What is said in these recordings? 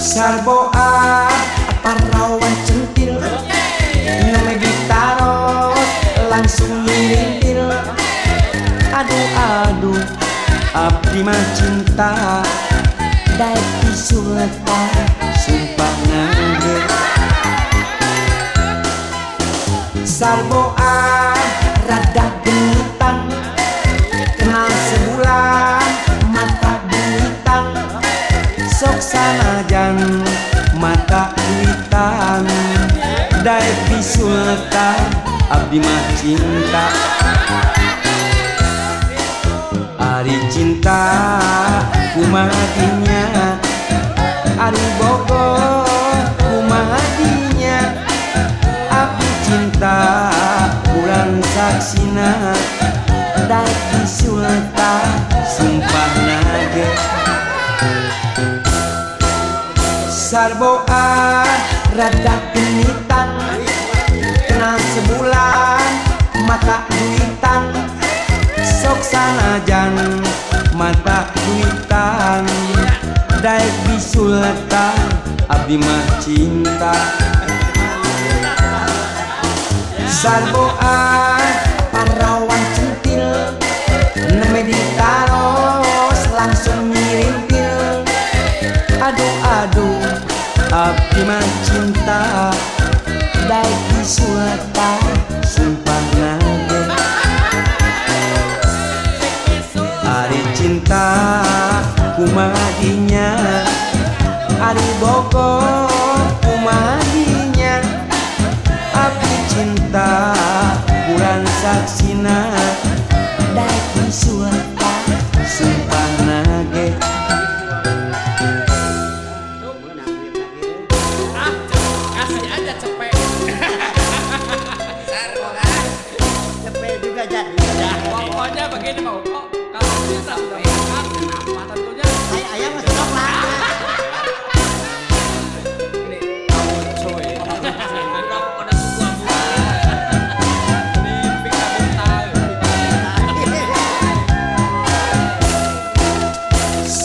Sarboa parawan centil. Nama ditaros langsung ngirintil Aduh aduh abdi mah cinta. Daik disulta sumpah ngangge. Sarboa rada genitan. Kenal sebulan mata duitan Sok sanajan abdi mah cinta. Ari cinta kumadinya Ari bogo kumadinya Api cinta bulan saksina. Daik disulta sumpah nage Sarboa rada bisulta abdi mah cinta. Sarboa parawan centil Neme ditaros langsung ngirintil Aduh aduh abdi mah cinta Daik bisulta sumpah nage. Ari cinta kumadinya Ari Bogo umahnya api cinta kurang saksina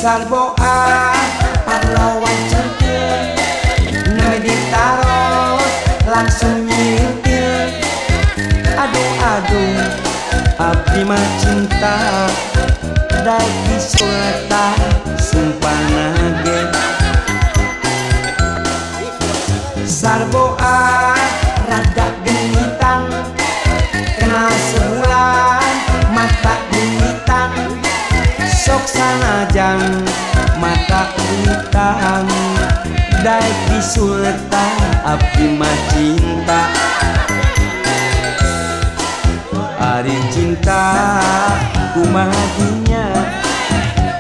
Sarboa pahlawan centil Neme ditaros langsung nyirintil Aduh aduh abdi mah cinta Daik disulta genitan Daik disulta abdi mah cinta. Ari cinta kumadinya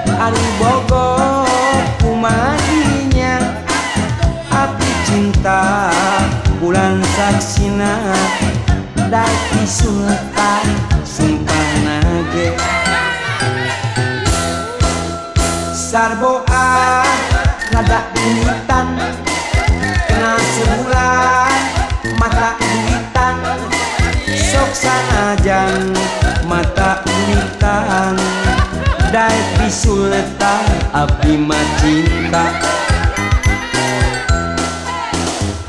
Ari bogo kumadinya Api cinta bulan saksina. Daik disulta sumpah nage. Sarboa rada genitan Kenal sebulan mata duitan Sok sanajan mata duitan Daik bisulta abdi mah cinta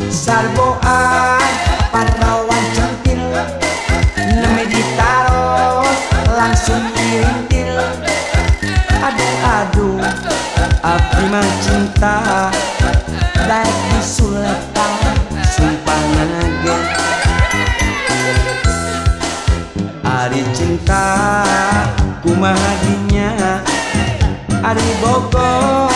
Sarboa parawan centil Neme ditaros langsung ngirintil Aduh aduh abdi mah cinta Dadi sulatan sumpah naga Ari cinta kumaha dinya? Ari bogor.